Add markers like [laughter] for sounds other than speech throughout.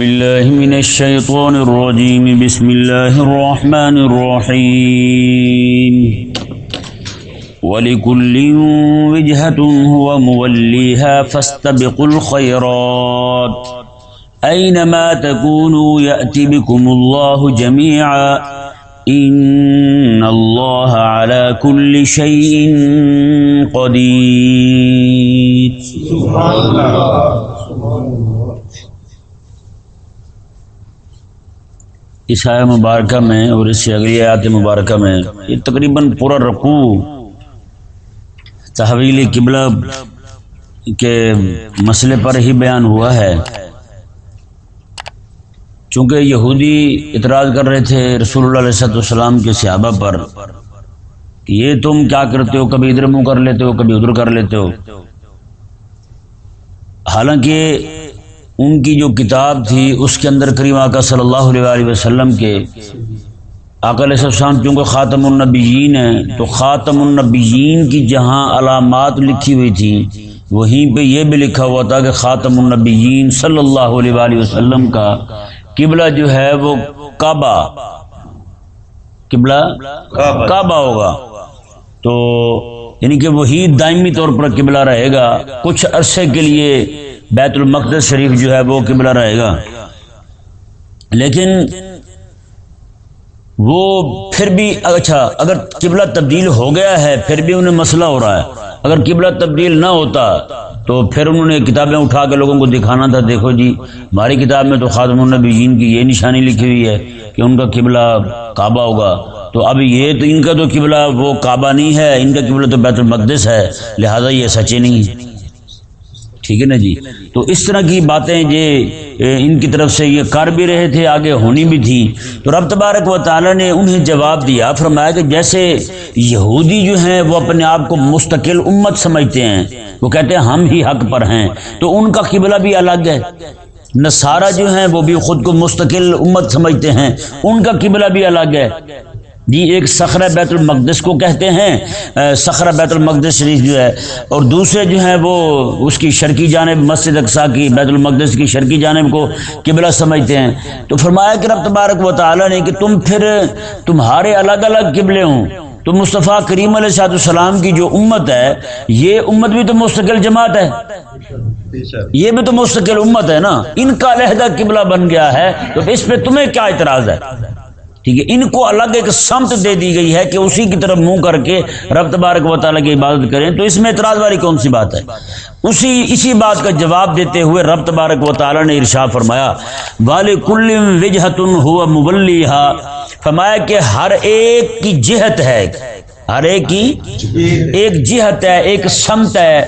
بالله من الشيطان الرجيم. بسم الله الرحمن الرحيم. ولكل وجهة هو موليها فاستبقوا الخيرات. أينما تكونوا يأتي بكم الله جميعا. إن الله على كل شيء قدير. سبحان الله. سبحان الله. اس مبارکہ میں اور اس سے اگلی آیات مبارکہ میں یہ تقریباً پورا رقوع تحویل قبلہ کے مسئلے پر ہی بیان ہوا ہے۔ چونکہ یہودی اعتراض کر رہے تھے رسول اللہ علیہ والسلام کے صحابہ پر کہ یہ تم کیا کرتے ہو؟ کبھی ادھر منہ کر لیتے ہو، کبھی ادھر کر لیتے ہو۔ حالانکہ ان کی جو کتاب تھی اس کے اندر کریم آقا صلی اللہ علیہ وسلم کے آقا علیہ السلام چونکہ خاتم النبیین ہیں تو خاتم النبیین کی جہاں علامات لکھی ہوئی تھی وہیں پہ یہ بھی لکھا ہوا تھا کہ خاتم النبیین صلی اللہ علیہ وسلم کا قبلہ جو ہے وہ کعبہ قبلہ کعبہ ہوگا۔ تو یعنی کہ وہی دائمی طور پر قبلہ رہے گا۔ کچھ عرصے کے لیے بیت المقدس شریف جو ہے وہ قبلہ رہے گا۔ لیکن وہ پھر بھی اچھا اگر قبلہ تبدیل ہو گیا ہے، پھر بھی انہیں مسئلہ ہو رہا ہے۔ اگر قبلہ تبدیل نہ ہوتا تو پھر انہوں نے کتابیں اٹھا کے لوگوں کو دکھانا تھا۔ دیکھو جی ہماری کتاب میں تو خاتم النبیین کی یہ نشانی لکھی ہوئی ہے کہ ان کا قبلہ کعبہ ہوگا۔ تو اب یہ تو ان کا تو قبلہ وہ کعبہ نہیں ہے، ان کا قبلہ تو بیت المقدس ہے، لہذا یہ سچے نہیں۔ ٹھیک ہے نا جی؟ تو اس طرح کی باتیں یہ ان کی طرف سے یہ کر بھی رہے تھے، آگے ہونی بھی تھی۔ تو رب تبارک و تعالیٰ نے انہیں جواب دیا، فرمایا کہ جیسے یہودی جو ہیں، وہ اپنے آپ کو مستقل امت سمجھتے ہیں۔ وہ کہتے ہیں، ہم ہی حق پر ہیں۔ تو ان کا قبلہ بھی الگ ہے۔ نصارہ جو ہیں، وہ بھی خود کو مستقل امت سمجھتے ہیں۔ ان کا قبلہ بھی الگ ہے۔ جی ایک سخرہ بیت المقدس کو کہتے ہیں سخرہ بیت المقدس شریف جو ہے۔ اور دوسرے جو ہیں وہ اس کی شرکی جانب، مسجد اقسا کی، بیت المقدس کی شرکی جانب کو قبلہ سمجھتے ہیں۔ تو فرمایا کہ رب تبارک و تعالیٰ نے کہ تم پھر تمہارے الگ الگ قبلے ہوں۔ تو مصطفیٰ کریم علیہ صاحب السلام کی جو امت ہے، یہ امت بھی تو مستقل جماعت ہے۔ یہ بھی تو مستقل امت ہے نا۔ ان کا علیحدہ قبلہ بن گیا ہے۔ تو اس پہ تمہیں کیا اعتراض ہے؟ ٹھیک ہے، ان کو الگ ایک سمت دے دی گئی ہے کہ اسی کی طرف منہ کر کے رب تبارک و تعالیٰ کی عبادت کریں۔ تو اس میں اعتراض والی کون سی بات ہے؟ اسی اسی بات کا جواب دیتے ہوئے رب تبارک و تعالیٰ نے ارشا فرمایا وال کل وجہت ہوا مبلی فرمایا کہ ہر ایک کی جہت ہے، ہر ایک کی ایک جہت ہے، ایک سمت ہے۔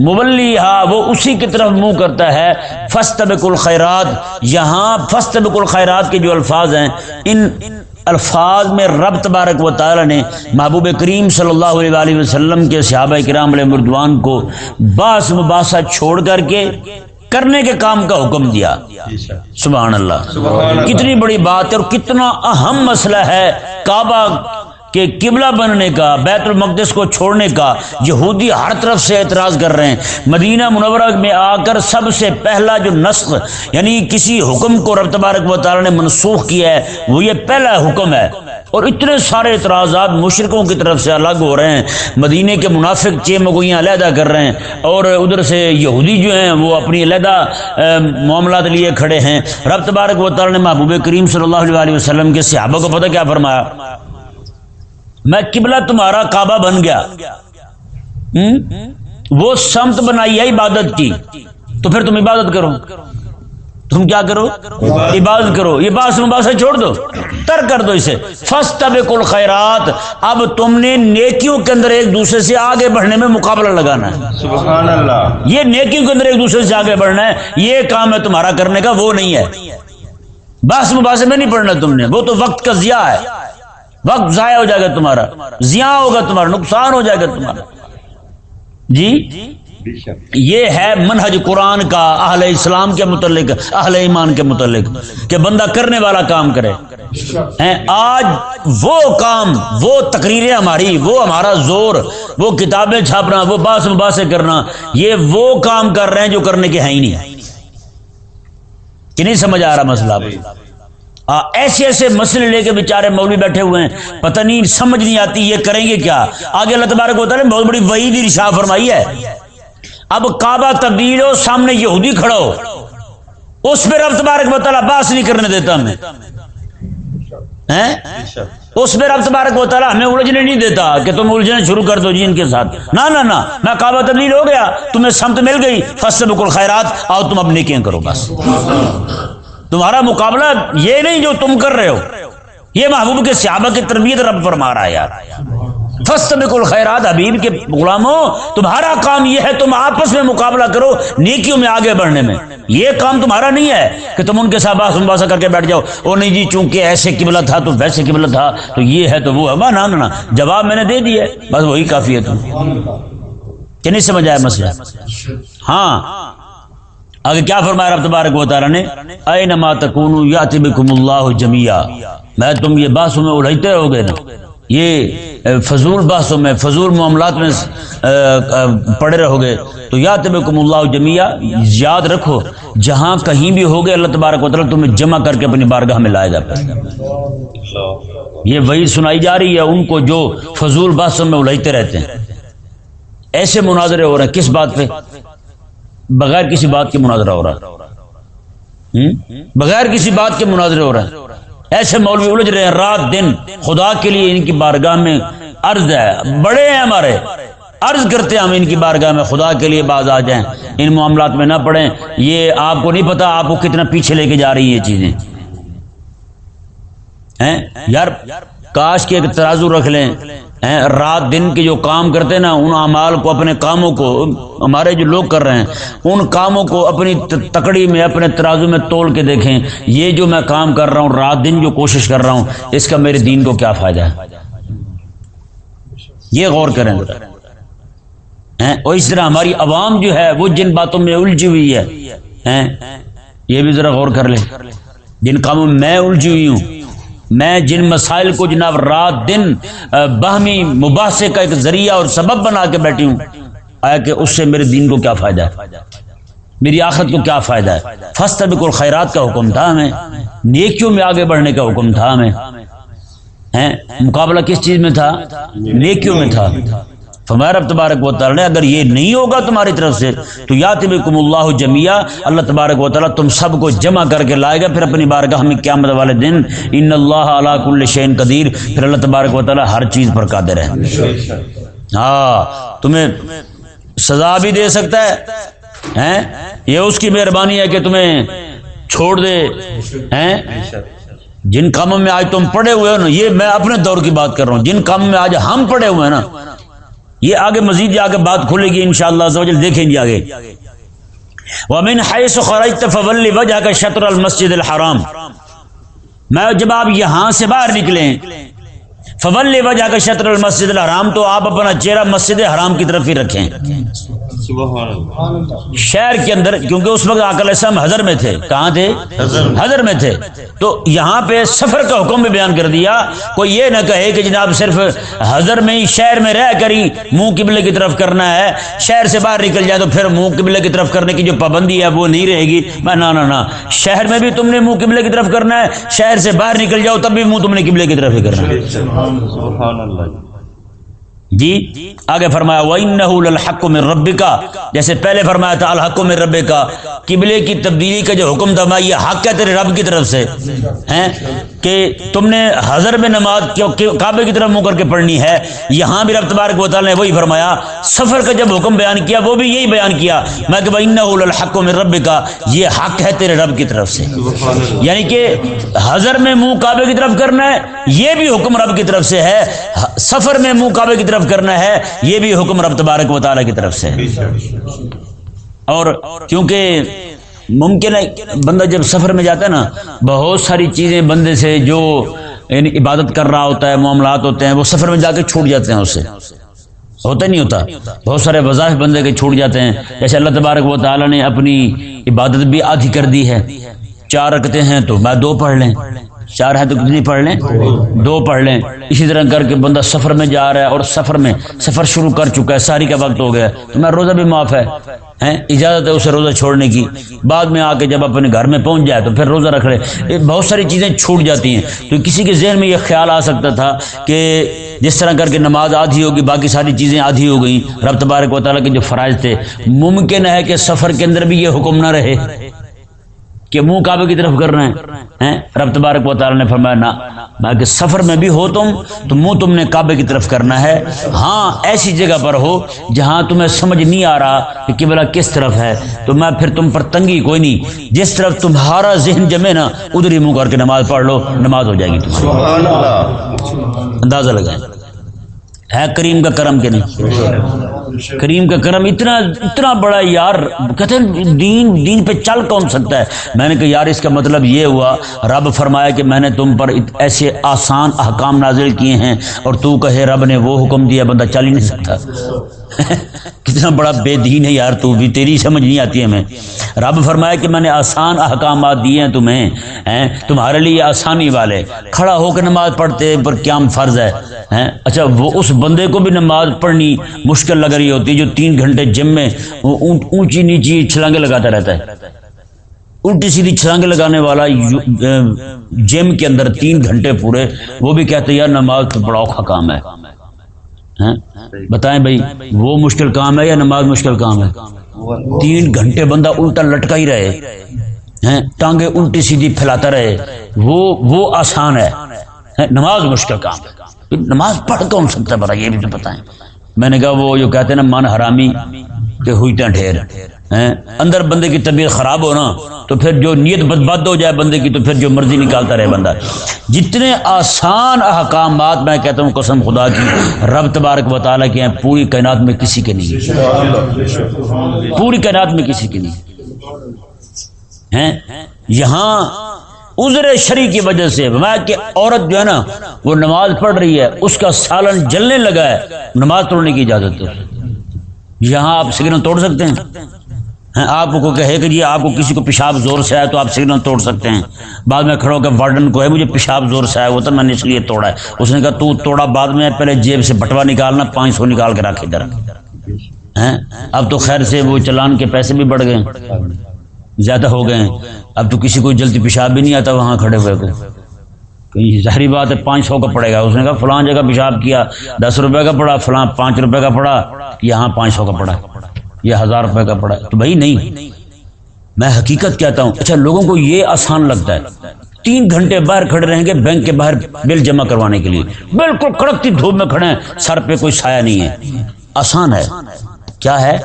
مبلی ہا وہ اسی کی طرف منہ کرتا ہے۔ فسط الخیرات یہاں فسط الخیرات کے جو الفاظ ہیں، ان الفاظ میں رب تبارک و تعالی نے محبوب کریم صلی اللہ علیہ وسلم کے صحابہ کرام علیہ مردوان کو باس مباسا چھوڑ کر کے کرنے کے کام کا حکم دیا۔ سبحان اللہ۔ کتنی بڑی بات ہے اور کتنا اہم مسئلہ ہے۔ کعبہ کہ قبلہ بننے کا، بیت المقدس کو چھوڑنے کا یہودی ہر طرف سے اعتراض کر رہے ہیں۔ مدینہ منورہ میں آ کر سب سے پہلا جو نسخ یعنی کسی حکم کو رب تبارک و تعالی نے منسوخ کیا ہے، وہ یہ پہلا حکم ہے۔ اور اتنے سارے اعتراضات مشرقوں کی طرف سے الگ ہو رہے ہیں۔ مدینے کے منافق چے مگوئیاں علیحدہ کر رہے ہیں۔ اور ادھر سے یہودی جو ہیں، وہ اپنی علیحدہ معاملات لیے کھڑے ہیں۔ رب تبارک و تعالی نے محبوب کریم صلی اللہ علیہ وسلم کے صحابہ کو پتہ کیا فرمایا؟ میں قبلہ تمہارا کعبہ بن گیا۔ وہ سمت بنائی ہے عبادت کی۔ تو پھر تم عبادت کرو۔ تم کیا کرو؟ عبادت کرو۔ یہ باس مباس چھوڑ دو۔ تر کر دو اسے۔ فسٹ کل خیرات اب تم نے نیکیوں کے اندر ایک دوسرے سے آگے بڑھنے میں مقابلہ لگانا ہے۔ سبحان اللہ یہ نیکیوں کے اندر ایک دوسرے سے آگے بڑھنا ہے۔ یہ کام ہے تمہارا کرنے کا وہ نہیں ہے۔ باس مباحثے میں نہیں پڑھنا تم نے۔ وہ تو وقت کا ضیاع ہے۔ وقت ضائع ہو جائے گا تمہارا، ضیاع ہوگا تمہارا، نقصان ہو جائے گا تمہارا۔ جی؟ یہ ہے منہج قرآن کا اہل اسلام کے متعلق، اہل ایمان کے متعلق، کہ بندہ کرنے والا کام کرے۔ آج وہ کام، وہ تقریریں ہماری، وہ ہمارا زور، وہ کتابیں چھاپنا، وہ باس مباسے کرنا، یہ وہ کام کر رہے ہیں جو کرنے کے ہیں ہی نہیں۔ کہ نہیں سمجھ آ رہا مسئلہ؟ ایسے ایسے مسئلے لے کے بیچارے مولوی بیٹھے ہوئے ہیں۔ پتہ نہیں، سمجھ نہیں آتی، یہ کریں گے کیا؟ آگے اللہ تبارک ہوتا ہے بہت بڑی وحید ہی رشا فرمائی ہے۔ اب کعبہ تبدیل ہو، سامنے یہودی کھڑا ہو۔ اس پہ رب تبارک و باس نہیں کرنے دیتا ہمیں۔ اس پہ رب تبارک و تعالیٰ ہمیں الجھنے نہیں دیتا کہ تم الجھنے شروع کر دو جی ان کے ساتھ۔ نہ نہ نہ میں کعبہ تبدیل ہو گیا۔ تمہیں سمت مل گئی۔ فصل بکل خیرات آؤ تم اب نیکیاں کرو، بس۔ تمہارا مقابلہ یہ نہیں جو تم کر رہے ہو۔ یہ محبوب کے صحابہ کی تربیت رب فرما رہا ہے یار۔ فسٹ بالکل خیرات حبیب کے غلاموں، تمہارا کام یہ ہے تم آپس میں مقابلہ کرو نیکیوں میں آگے بڑھنے میں۔ یہ کام تمہارا نہیں ہے کہ تم ان کے ساتھ باس باسا کر کے بیٹھ جاؤ۔ او نہیں جی چونکہ ایسے قبلہ تھا تو ویسے قبلہ تھا، تو یہ ہے تو وہ ہے۔ نہ نہ۔ جواب میں نے دے دیا بس وہی کافی ہے تم کہ نہیں سمجھ آیا مسئلہ؟ ہاں۔ آگے کیا فرمایا رب تبارک و تعالیٰ نے؟ اینما تکونو یاتی بکم اللہ جميعا میں تم یہ بحثوں میں الجھتے ہو گے نا۔ یہ فضول بحثوں میں، فضول معاملات میں پڑے رہو گے تو یات بکم اللہ جميعا یاد رکھو، جہاں کہیں بھی ہوگے اللہ تبارک و تعالیٰ تمہیں جمع کر کے اپنی بارگاہ میں لائے گا۔ یہ وہی سنائی جا رہی ہے ان کو جو فضول بحثوں میں الجھتے رہتے ہیں۔ ایسے مناظرے ہو رہے ہیں، کس بات پہ؟ بغیر کسی بات کے مناظرہ ہو رہا ہے۔ بغیر کسی بات کے مناظرے ہو رہے ہیں ایسے مولوی الجھ رہے ہیں، رات دن خدا کے لیے ان کی بارگاہ میں عرض ہے۔ بڑے ہیں ہمارے۔ عرض کرتے ہیں ہم ان کی بارگاہ میں، خدا کے لیے باز آ جائیں۔ ان معاملات میں نہ پڑیں۔ یہ آپ کو نہیں پتا آپ کو کتنا پیچھے لے کے جا رہی ہیں یہ چیزیں۔ ہیں؟ یار، کاش کے ایک ترازو رکھ لیں۔ رات دن کے جو کام کرتے نا، ان اعمال کو، اپنے کاموں کو، ہمارے جو لوگ کر رہے ہیں، ان کاموں کو اپنی تکڑی میں، اپنے ترازو میں توڑ کے دیکھیں۔ یہ جو میں کام کر رہا ہوں، رات دن جو کوشش کر رہا ہوں، اس کا میرے دین کو کیا فائدہ ہے؟ یہ غور کریں اور اس طرح ہماری عوام جو ہے، وہ جن باتوں میں الجھی ہوئی ہے یہ بھی ذرا غور کر لیں۔ جن کاموں میں میں الجھی ہوئی ہوں میں جن مسائل کو جناب رات دن باہمی مباحثے کا ایک ذریعہ اور سبب بنا کے بیٹھی ہوں، آیا کہ اس سے میرے دین کو کیا فائدہ ہے؟ میری آخرت کو کیا فائدہ ہے؟ فسٹ بالکل خیرات کا حکم تھا ہمیں، نیکیوں میں آگے بڑھنے کا حکم تھا ہمیں مقابلہ کس چیز میں تھا؟ نیکیوں میں تھا۔ فرمایا، رب تبارک و تعالی نے اگر یہ نہیں ہوگا تمہاری طرف سے، تو یات بکم اللہ جمیا اللہ تبارک و تعالی تم سب کو جمع کر کے لائے گا، پھر اپنی بارگاہ میں قیامت والے دن، ان اللہ علی کل شین قدیر، پھر اللہ تبارک و تعالی ہر چیز پر قادر ہے۔ ہاں تمہیں سزا بھی دے سکتا ہے یہ اس کی مہربانی ہے کہ تمہیں چھوڑ دے جن کاموں میں آج تم پڑے ہوئے ہو نا، یہ میں اپنے دور کی بات کر رہا ہوں، جن کاموں میں آج ہم پڑے ہوئے ہیں نا یہ آگے مزید جا کے بات کھلے گی انشاءاللہ اللہ دیکھیں گے آگے۔ ومن حیث خرجت فولی وجہ کا شطر المسجد الحرام۔ میں جب آپ یہاں سے باہر نکلیں، فول وجہ کا شطر المسجد الحرام تو آپ اپنا چہرہ مسجد حرام کی طرف ہی رکھیں۔ شہر کے اندر کیونکہ اس وقت آکل اسلام حضر میں تھے۔ کہاں تھے؟ حضر میں۔ تھے۔ تو یہاں پہ سفر کا حکم بھی بیان کر دیا۔ کوئی یہ نہ کہے کہ جناب صرف حضر میں ہی شہر میں رہ کر ہی منہ قبلے کی طرف کرنا ہے۔ شہر سے باہر نکل جائے تو پھر منہ قبلے کی طرف کرنے کی جو پابندی ہے وہ نہیں رہے گی۔ میں نہ نہ شہر میں بھی تم نے منہ قبلے کی طرف کرنا ہے۔ شہر سے باہر نکل جاؤ تب بھی منہ تم نے قبلے کی طرف ہی کرنا ہے۔ سبحان اللہ۔ جی آگے فرمایا، وَإِنَّهُ لَلْحَقُّ مِن رَبِّكَ۔ جیسے پہلے فرمایا تھا، الحق من رب کا قبلے کی تبدیلی کا جو حکم تھا میں یہ حق ہے تیرے رب کی طرف سے۔ ہیں؟ کہ تم نے حضر میں نماز کعبے کی طرف منہ کر کے پڑھنی ہے؟ یہاں بھی رب تبارک و تعالیٰ نے وہی فرمایا۔ سفر کا جب حکم بیان کیا، وہ بھی یہی بیان کیا۔ میں کہ وَإِنَّهُ لَلْحَقُّ مِن رَبِّكَ، یہ حق ہے تیرے رب کی طرف سے۔ یعنی کہ حضر میں منہ کعبے کی طرف کرنا ہے، یہ بھی حکم رب کی طرف سے ہے۔ سفر میں منہ کعبے کی طرف کرنا ہے، یہ بھی حکم رب تبارک و تعالیٰ کی طرف سے اور کیونکہ ممکن ہے، بندہ جب سفر میں جاتا ہے نا، بہت ساری چیزیں بندے سے جو یعنی عبادت کر رہا ہوتا ہے، معاملات ہوتے ہیں، وہ سفر میں جا کے چھوٹ جاتے ہیں اس سے ہوتا نہیں ہوتا۔ بہت سارے وظائف بندے کے چھوٹ جاتے ہیں۔ جیسے اللہ تبارک و تعالیٰ نے اپنی عبادت بھی آدھی کر دی ہے۔ چار رکھتے ہیں تو میں دو پڑھ لیں۔ چار ہے تو کتنی پڑھ لیں؟ دو پڑھ لیں۔ اسی طرح کر کے بندہ سفر میں جا رہا ہے اور سفر میں سفر شروع کر چکا ہے، ساری کا وقت ہو گیا تو میں روزہ بھی معاف ہے اجازت ہے اسے روزہ چھوڑنے کی۔ بعد میں آ کے جب اپنے گھر میں پہنچ جائے تو پھر روزہ رکھ لے۔ بہت ساری چیزیں چھوٹ جاتی ہیں۔ تو کسی کے ذہن میں یہ خیال آ سکتا تھا کہ جس طرح کر کے نماز آدھی ہوگی، باقی ساری چیزیں آدھی ہو گئیں۔ رب تبارک و تعالیٰ کے جو فرائض تھے، ممکن ہے کہ سفر کے اندر بھی یہ حکم نہ رہے۔ کہ منہ کعبے کی طرف کر رہے ہیں رب تبارک و تعالیٰ نے فرمایا نہ باقی سفر میں بھی ہو تم تو منہ تم نے کعبے کی طرف کرنا ہے۔ ہاں ایسی جگہ پر ہو جہاں تمہیں سمجھ نہیں آ رہا کہ قبلہ کس طرف ہے۔ تو میں پھر تم پر تنگی کوئی نہیں جس طرف تمہارا ذہن جمے نا ادھر ہی منہ کر کے نماز پڑھ لو نماز ہو جائے گی تمہاری۔ اندازہ لگائیں۔ ہے کریم کا کرم کے نہیں؟ کریم کا کرم اتنا اتنا بڑا یار، کہتے ہیں دین دین پہ چل کون سکتا ہے؟ میں نے کہا، یار، اس کا مطلب یہ ہوا، رب فرمایا کہ میں نے تم پر ایسے آسان احکام نازل کیے ہیں اور تو کہے، رب نے وہ حکم دیا، بندہ چل ہی نہیں سکتا۔ [laughs] کتنا بڑا بے دین ہے یار تو بھی، تیری سمجھ نہیں آتی ہمیں۔ رب فرمایا کہ میں نے آسان احکامات دیے ہیں تمہیں، ہیں؟ تمہارے لیے آسانی والے۔ کھڑا ہو کے نماز پڑھتے پر کیا فرض ہے اچھا وہ اس بندے کو بھی نماز پڑھنی مشکل لگ رہی ہوتی ہے جو تین گھنٹے جم میں اونچی نیچی چھلانگے لگاتا رہتا ہے۔ الٹی سیدھی چھلانگے لگانے والا جم کے اندر تین گھنٹے پورے، وہ بھی کہتے یار نماز تو بڑا اوکھا کام ہے۔ بتائیں بھائی، وہ مشکل کام ہے یا نماز مشکل کام ہے؟ تین گھنٹے بندہ الٹا لٹکا ہی رہے ٹانگے ٹانگیں الٹی سیدھی پھیلاتا رہے، وہ وہ آسان ہے نماز مشکل کام ہے۔ نماز پڑھ کون سکتا ہے؟ بڑا یہ بھی تو بتائیں میں نے کہا وہ جو کہتے ہیں نا، من حرامی، کہ ہوئی تیں ڈھیر۔ اندر بندے کی طبیعت خراب ہو نا تو پھر جو نیت بدبد ہو جائے بندے کی تو پھر جو مرضی نکالتا رہے بندہ۔ جتنے آسان احکامات میں کہتا ہوں قسم خدا کی رب تبارک و تعالیٰ کے ہیں پوری کائنات میں کسی کے نہیں۔ پوری کائنات میں کسی کے نہیں۔ ہیں؟ یہاں عذر شری کی وجہ سے کہ عورت جو ہے نا وہ نماز پڑھ رہی ہے اس کا سالن جلنے لگا ہے نماز توڑنے کی اجازت ہے۔ یہاں آپ سگنل توڑ سکتے ہیں، آپ کو کہے کہ جی آپ کو کسی کو پیشاب زور سے آئے تو آپ سگنل توڑ سکتے ہیں۔ بعد میں کھڑا ہو کے وارڈن کو ہے مجھے پیشاب زور سے آیا وہ تو میں نے اس لیے توڑا ہے۔ اس نے کہا تو توڑا، بعد میں پہلے جیب سے بٹوا نکالنا، پانچ سو نکال کے رکھ ادھر۔ ہیں؟ اب تو خیر سے وہ چلان کے پیسے بھی بڑھ گئے۔ زیادہ ہو گئے۔ ہیں اب تو کسی کو جلدی پیشاب بھی نہیں آتا وہاں کھڑے ہوئے کو۔ ظاہری بات ہے، پانچ سو کا پڑے گا۔ اس نے کہا فلاں جگہ پیشاب کیا، دس روپے کا پڑا، فلاں پانچ روپے کا پڑا، یہاں پانچ سو کا پڑا۔ یہ ہزار روپے کا پڑا تو بھائی نہیں، میں حقیقت کہتا ہوں اچھا لوگوں کو یہ آسان لگتا ہے۔ تین گھنٹے باہر کھڑے رہیں گے بینک کے باہر بل جمع کروانے کے لیے۔ بالکل کڑکتی دھوپ میں کھڑے ہیں، سر پہ کوئی سایہ نہیں ہے۔ آسان ہے۔ کیا ہے؟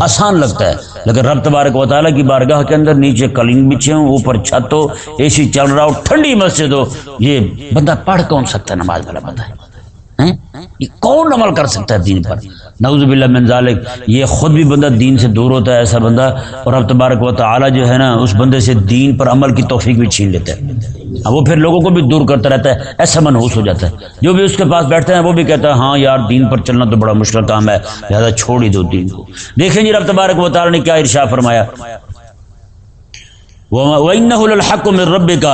آسان لگتا ہے۔ لیکن رب تبارک و تعالیٰ کی بارگاہ کے اندر نیچے قالین بچھے ہوں، اوپر چھت ہو، اے سی چل رہا ہو، ٹھنڈی مسجد ہو۔ یہ بندہ پڑھ کون سکتا ہے؟ نماز والا بندہ ہے۔ یہ کون عمل کر سکتا ہے دین پر؟ نعوذ باللہ من ذالک، یہ خود بھی بندہ دین سے دور ہوتا ہے ایسا بندہ، اور اب تبارک و تعالی جو ہے نا، اس بندے سے دین پر عمل کی توفیق بھی چھین لیتا ہے۔ اب وہ پھر لوگوں کو بھی دور کرتا رہتا ہے، ایسا منحوس ہو جاتا ہے۔ جو بھی اس کے پاس بیٹھتے ہیں، وہ بھی کہتا ہے ہاں یار، دین پر چلنا تو بڑا مشکل کام ہے، لہٰذا چھوڑ ہی دو دین کو۔ دیکھیں جی رب تبارک و تعالی نے کیا ارشا فرمایا؟ وَإِنَّهُ لَلْحَقُّ مِن رَبِّكَ۔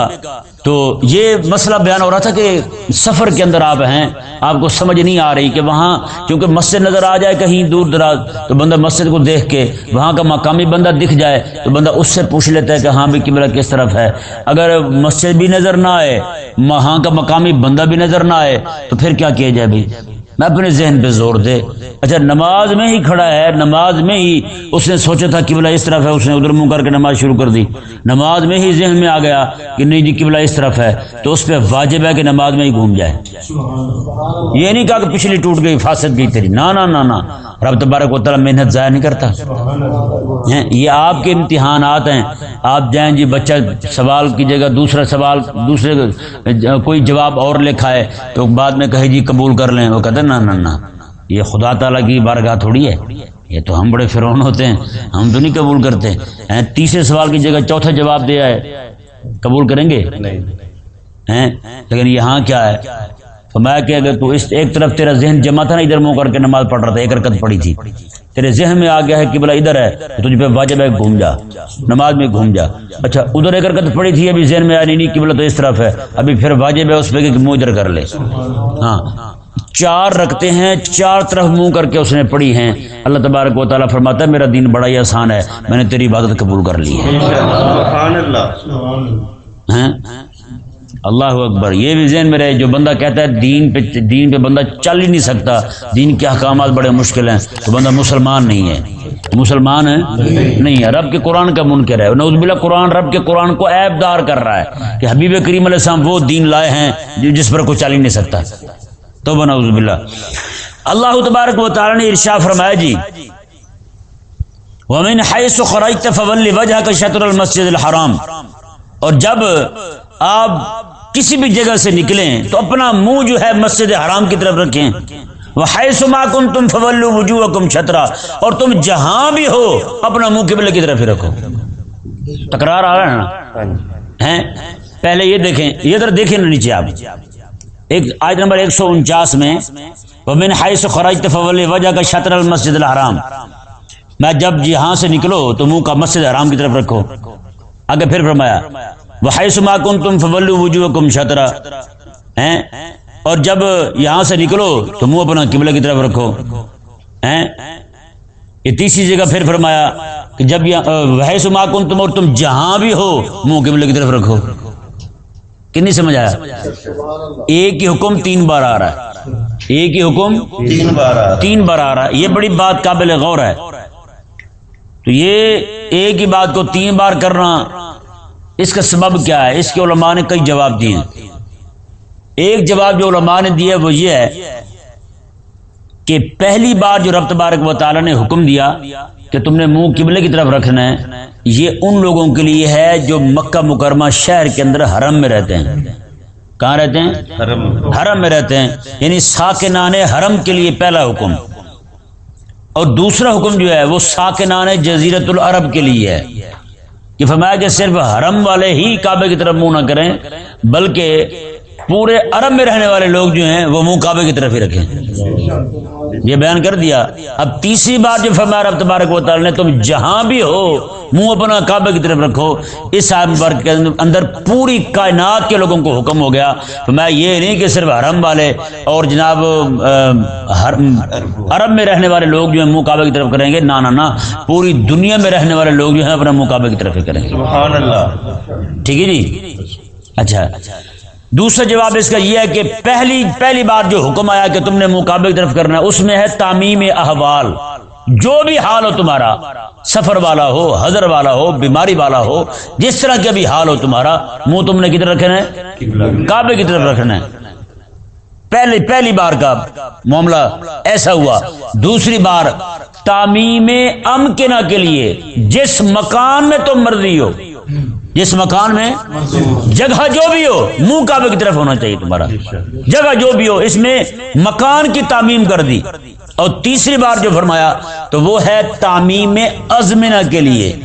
تو یہ مسئلہ بیان ہو رہا تھا کہ سفر کے اندر آپ ہیں، آپ کو سمجھ نہیں آ رہی کہ وہاں کیونکہ مسجد نظر آ جائے کہیں دور دراز، تو بندہ مسجد کو دیکھ کے وہاں کا مقامی بندہ دکھ جائے، تو بندہ اس سے پوچھ لیتا ہے کہ ہاں بھی قبلہ کس طرف ہے۔ اگر مسجد بھی نظر نہ آئے، وہاں کا مقامی بندہ بھی نظر نہ آئے، تو پھر کیا کیا جائے بھائی میں اپنے ذہن پہ زور دے۔ اچھا نماز میں ہی کھڑا ہے نماز میں ہی اس نے سوچا تھا قبلہ اس طرف ہے اس نے ادھر منہ کر کے نماز شروع کر دی۔ نماز میں ہی ذہن میں آ گیا کہ نہیں جی قبلہ اس طرف ہے تو اس پہ واجب ہے کہ نماز میں ہی گھوم جائے۔ یہ نہیں کہا کہ پچھلی ٹوٹ گئی فاسد گئی تیری۔ نہ نہ نہ رب تبارک و تعالیٰ محنت ضائع نہیں کرتا۔ یہ آپ کے امتحانات ہیں۔ آپ جائیں جی بچہ سوال کی جگہ دوسرا سوال دوسرے کوئی جواب اور لکھا ہے تو بعد میں کہے جی قبول کر لیں۔ وہ کہتے نہ نہ نہ۔ یہ خدا تعالیٰ کی بارگاہ تھوڑی ہے۔ یہ تو ہم بڑے فرعون ہوتے ہیں ہم تو نہیں قبول کرتے۔ ہیں، تیسرے سوال کی جگہ چوتھا جواب دیا ہے۔ قبول کریں گے؟ نہیں۔ ہیں لیکن یہاں کیا ہے؟ فرمایا کہ اگر تو اس ایک طرف تیرا ذہن جمع تھا نا ادھر منہ کر کے نماز پڑھ رہا تھا ایک رکعت پڑی تھی۔ تیرے ذہن میں آ گیا ہے قبلہ ادھر ہے تو تجھ پہ واجب ہے گھوم جا۔ نماز میں گھوم جا۔ اچھا ادھر ایک رکعت پڑی تھی ابھی ذہن میں آ نہیں نہیں قبلہ تو اس طرف ہے۔ ابھی پھر واجب ہے اس پہ کہ منہ ادھر کر لے۔ ہاں۔ چار رکھتے ہیں چار طرف منہ کر کے اس نے پڑھی ہیں۔ اللہ تبارک و تعالیٰ فرماتا ہے میرا دین بڑا ہی آسان ہے میں نے تیری عبادت قبول کر لی ہے۔ سبحان اللہ۔ اکبر۔ یہ بھی ذہن میں رہے جو بندہ کہتا ہے دین پہ دین پہ بندہ چل ہی نہیں سکتا۔ دین کے احکامات بڑے مشکل ہیں تو بندہ مسلمان نہیں ہے۔ مسلمان ہے نہیں ہے۔ رب کے قرآن کا منکر ہے۔ نعوذ باللہ قرآن رب کے قرآن کو عیب دار کر رہا ہے کہ حبیب کریم علیہ السلام وہ دین لائے ہیں جس پر کوئی چل ہی نہیں سکتا۔ تو نعوذ باللہ۔ اللہ تبارک و تعالی نے ارشا فرمایا جی ومن حیث خرجت فول وجہ کا شطر المسجد الحرام۔ اور جب آپ کسی بھی جگہ سے نکلیں تو اپنا منہ جو ہے مسجد حرام کی طرف رکھیں۔ وہ حیث ما کن تم فول وجوہ چھترا اور تم جہاں بھی ہو اپنا منہ قبلے کی طرف ہی رکھو۔ تکرار آ رہا ہے نا؟ ہیں؟ پہلے یہ دیکھیں یہ ادھر دیکھیں نا نیچے آپ۔ ایک آیت نمبر ایک سو انچاس میں، ومن حیث خرجت فول وجہ کا شطر المسجد الحرام۔ میں جب یہاں سے نکلو تو منہ کا مسجد حرام کی طرف رکھو۔ آگے پھر فرمایا وحیث ما کنتم فولوا وجوہکم شطرا ہیں؟ اور جب یہاں سے نکلو تو منہ اپنا قبلہ کی طرف رکھو۔ ہیں؟ یہ تیسری جگہ پھر فرمایا کہ جب وحیث ما کنتم اور تم جہاں بھی ہو، منہ قبلہ کی طرف رکھو۔ کنی سمجھ آیا؟ ایک ہی حکم تین بار آ رہا ہے۔ ایک ہی حکم تین بار آ تین بار آ رہا ہے۔ یہ بڑی بات قابل غور ہے۔ تو یہ ایک ہی بات کو تین بار کرنا اس کا سبب کیا ہے؟ اس کے علماء نے کئی جواب دیے ہیں۔ ایک جواب جو علماء نے دیا وہ یہ ہے کہ پہلی بار جو رب تبارک و تعالیٰ نے حکم دیا کہ تم نے منہ قبلے کی طرف رکھنا ہے یہ ان لوگوں کے لیے ہے جو مکہ مکرمہ شہر کے اندر حرم میں رہتے ہیں۔ کہاں رہتے ہیں؟ حرم۔ حرم میں رہتے ہیں۔ یعنی ساکنان حرم کے لیے پہلا حکم۔ اور دوسرا حکم جو ہے وہ ساکنان جزیرت العرب کے لیے ہے۔ کہ فرمایا کہ صرف حرم والے ہی کعبے کی طرف منہ نہ کریں بلکہ پورے عرب میں رہنے والے لوگ جو ہیں وہ منہ کعبے کی طرف ہی رکھیں یہ بیان کر دیا۔ اب تیسری بات جو فرمایا رب تبارک و تعالی نے تم جہاں بھی ہو منہ اپنا کعبے کی طرف رکھو۔ اس مبارک کے اندر پوری کائنات کے لوگوں کو حکم ہو گیا۔ فرمایا یہ نہیں کہ صرف حرم والے اور جناب عرب میں رہنے والے لوگ جو ہیں منہ کعبے کی طرف کریں گے۔ نہ نہ پوری دنیا میں رہنے والے لوگ جو ہیں اپنا منہ کعبے کی طرف ہی کریں گے۔ سبحان اللہ۔ ٹھیک ہے جی؟ اچھا۔ دوسرا جواب اس کا یہ ہے کہ پہلی پہلی بار جو حکم آیا کہ تم نے مقابلے کی طرف کرنا ہے، اس میں ہے تعمیم احوال۔ جو بھی حال ہو تمہارا، سفر والا ہو، حضر والا ہو، بیماری والا ہو، جس طرح کا بھی حال ہو تمہارا، منہ تم نے کدھر رکھنا ہے؟ کعبے کی طرف رکھنا ہے۔ پہلی پہلی بار کا معاملہ ایسا ہوا۔ دوسری بار تعمیم امکنہ کے لیے، جس مکان میں تم مرضی ہو جس مکان میں جگہ جو بھی ہو، منہ کعبے کی طرف ہونا چاہیے تمہارا۔ جگہ جو بھی ہو، اس میں مکان کی تعمیم کر دی۔ اور تیسری بار جو فرمایا، تو وہ ہے تعمیم ازمنہ کے لیے۔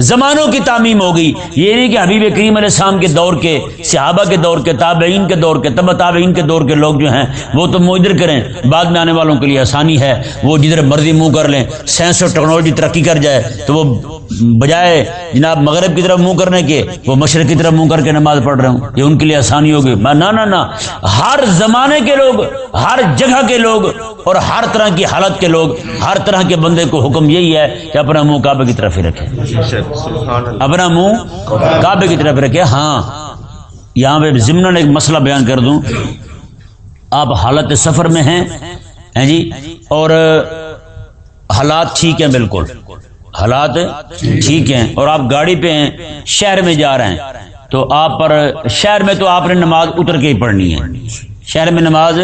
زمانوں کی تعمیم ہو گئی۔ یہ نہیں کہ حبیب کریم علیہ السلام کے دور کے، صحابہ کے دور کے، تابعین کے دور کے تب تابعین کے دور کے لوگ جو ہیں، وہ تو مجر کریں۔ بعد میں آنے والوں کے لیے آسانی ہے۔ وہ جدھر مرضی منہ کر لیں۔ سائنس اور ٹیکنالوجی ترقی کر جائے تو وہ بجائے جناب مغرب کی طرف منہ کرنے کے، وہ مشرق کی طرف منہ کر کے نماز پڑھ رہے ہوں۔ یہ ان کے لیے آسانی ہوگی نہ نہ نہ۔ ہر زمانے کے لوگ، ہر جگہ کے لوگ اور ہر طرح کی حالت کے لوگ، ہر طرح کے بندے کو حکم یہی ہے کہ اپنا منہ کعبے کی طرف ہی رکھے جی، اپنا منہ کعبے کی طرف رکھے ہاں۔ یہاں پہ ضمن ایک مسئلہ بیان کر دوں۔ آپ حالت سفر میں ہیں ہیں جی؟ اور حالات ٹھیک ہیں بالکل۔ حالات ٹھیک ہیں۔ اور آپ گاڑی پہ ہیں، شہر میں جا رہے ہیں۔ تو آپ پر، شہر میں تو آپ نے نماز اتر کے ہی پڑھنی ہے۔ شہر میں نماز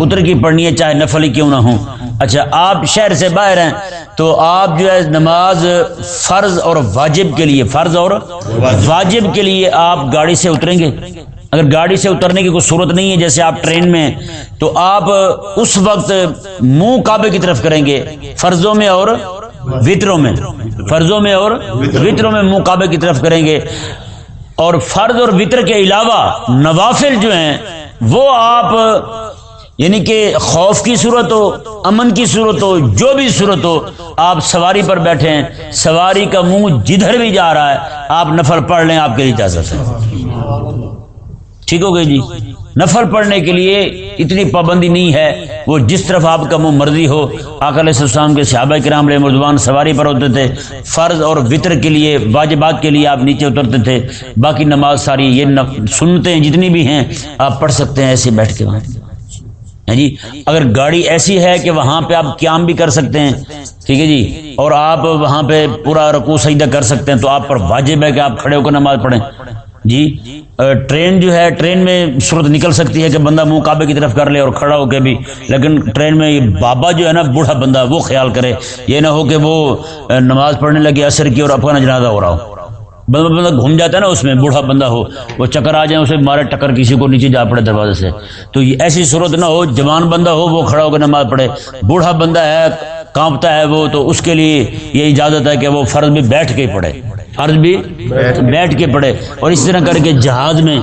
اتر کی پڑھنی ہے چاہے نفل کیوں نہ ہوں۔ اچھا آپ شہر سے باہر ہیں تو آپ جو ہے نماز فرض اور واجب کے لیے فرض اور واجب کے لیے آپ گاڑی سے اتریں گے۔ اگر گاڑی سے اترنے کی کوئی صورت نہیں ہے جیسے آپ ٹرین میں تو آپ اس وقت منہ کعبے کی طرف کریں گے فرضوں میں اور وطروں میں۔ فرضوں میں اور وطروں میں منہ کعبے کی طرف کریں گے۔ اور فرض اور وطر کے علاوہ نوافل جو ہیں وہ آپ یعنی کہ خوف کی صورت ہو، امن کی صورت ہو، جو بھی صورت ہو، آپ سواری پر بیٹھے ہیں، سواری کا منہ جدھر بھی جا رہا ہے، آپ نفل پڑھ لیں، آپ کے لیے اجازت ہے۔ ٹھیک ہو گئی جی؟ نفل پڑھنے کے لیے اتنی پابندی نہیں ہے۔ وہ جس طرف آپ کا منہ مرضی ہو آک علیہ السلام کے صحابہ کرام علیہ مردوان سواری پر ہوتے تھے۔ فرض اور وطر کے لیے، واجبات کے لیے آپ نیچے اترتے تھے۔ باقی نماز ساری یہ سنتے ہیں جتنی بھی ہیں، آپ پڑھ سکتے ہیں ایسے بیٹھ کے وہاں۔ ہاں جی؟ اگر گاڑی ایسی ہے کہ وہاں پہ آپ قیام بھی کر سکتے ہیں، ٹھیک ہے جی؟ اور آپ وہاں پہ پورا رکوع سجدہ کر سکتے ہیں، تو آپ پر واجب ہے کہ آپ کھڑے ہو کر نماز پڑھیں۔ جی ٹرین جو ہے، ٹرین میں صورت نکل سکتی ہے کہ بندہ منہ کعبے کی طرف کر لے اور کھڑا ہو کے بھی، لیکن ٹرین میں یہ بابا جو ہے نا، بوڑھا بندہ، وہ خیال کرے۔ یہ نہ ہو کہ وہ نماز پڑھنے لگے اثر کی اور اپنا جنازہ ہو رہا ہو۔ بندہ بندہ گھوم جاتا ہے نا اس میں، بوڑھا بندہ ہو، وہ چکر آ جائے، اسے مارے، ٹکر کسی کو نیچے جا پڑے دروازے سے۔ تو یہ ایسی صورت نہ ہو، جوان بندہ ہو، وہ کھڑا ہو کے نماز پڑھے۔ بوڑھا بندہ ہے، کانپتا ہے وہ، تو اس کے لیے یہ اجازت ہے کہ وہ فرض بھی بیٹھ کے ہی پڑھے۔ فرض بھی بیٹھ کے پڑھے اور اس طرح کر کے جہاز میں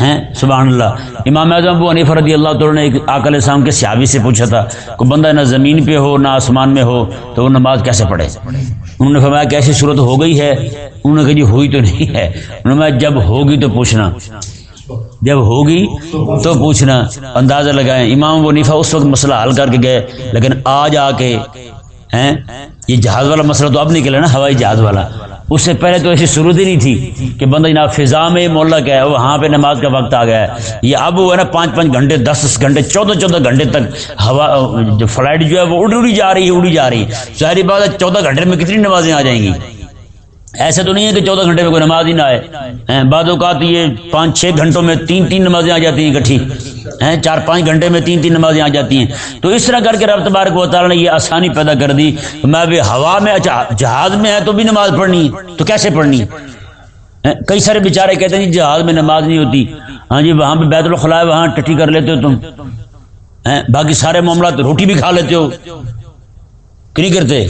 ہیں سبحان اللہ۔ امام اعظم ابو حنیفہ رضی اللہ تعالیٰ نے ایک آکل السلام کے صحابی سے پوچھا تھا کہ بندہ نہ زمین پہ ہو نہ آسمان میں ہو تو وہ نماز کیسے پڑھے؟ انہوں نے فرمایا کہ ایسی صورت ہو گئی ہے۔ انہوں نے کہا جی ہوئی تو نہیں ہے۔ انہوں نے فرمایا جب ہوگی تو پوچھنا۔ جب ہوگی تو پوچھنا۔ اندازہ لگائیں۔ امام ابو حنیفہ اس وقت مسئلہ حل کر کے گئے لیکن آج آ کے ہیں یہ جہاز والا مسئلہ تو اب نکلا نا ہوائی جہاز والا۔ اس سے پہلے تو ایسی صورت ہی نہیں تھی کہ بندہ جناب فضا میں مولک ہے وہاں پہ نماز کا وقت آ گیا ہے۔ یہ اب وہ ہے نا پانچ پانچ گھنٹے، دس دس گھنٹے، چودہ چودہ گھنٹے تک ہوا، جو فلائٹ جو ہے وہ اڑی اڑی جا رہی ہے، اڑی جا رہی ہے۔ ظاہری بات ہے، چودہ گھنٹے میں کتنی نمازیں آ جائیں گی؟ ایسے تو نہیں ہے کہ چودہ گھنٹے میں کوئی نماز ہی نہ آئے۔ ہیں بعض اوقات یہ پانچ چھ گھنٹوں میں تین تین نمازیں آ جاتی ہیں اکٹھی۔ ہیں، چار پانچ گھنٹے میں تین تین نمازیں آ جاتی ہیں۔ تو اس طرح کر کے رب تبارک و تعالیٰ نے یہ آسانی پیدا کر دی۔ میں بھی ہوا میں جہاز میں ہے تو بھی نماز پڑھنی ہے تو کیسے پڑھنی؟ کئی سارے بیچارے کہتے ہیں جی جہاز میں نماز نہیں ہوتی۔ ہاں جی وہاں پہ بیت الخلاء ہے وہاں ٹٹی کر لیتے ہو تم۔ باقی سارے معاملات روٹی بھی کھا لیتے ہو۔ کہ نہیں کرتے؟